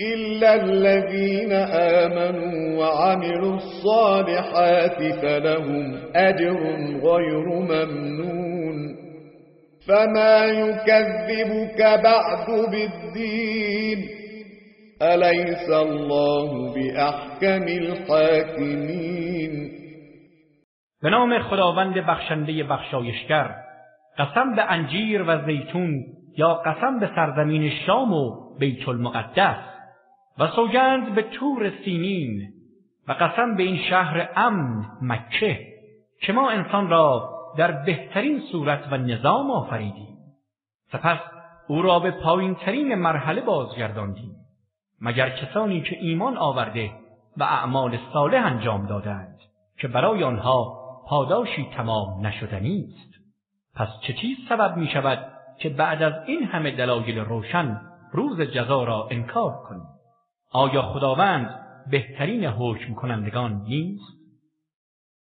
إلا الذين آمنوا وعملوا الصالحات فلهم أجر غير ممنون. فما يكذبك بعد بالدين؟ أليس الله بأحكم الحاكمين؟ به خداوند بخشنده بخشایشگر قسم به انجیر و زیتون یا قسم به سرزمین شام و بیت المقدس. و سوگند به طور سینین و قسم به این شهر امن مکه که ما انسان را در بهترین صورت و نظام آفریدیم. سپس او را به پایین ترین مرحله بازگرداندیم مگر کسانی که ایمان آورده و اعمال صالح انجام دادند که برای آنها پاداشی تمام نشدنی است پس چه چیز سبب می شود که بعد از این همه دلایل روشن روز جزا را انکار کنیم؟ آیا خداوند بهترین حکم کنندگان نیست؟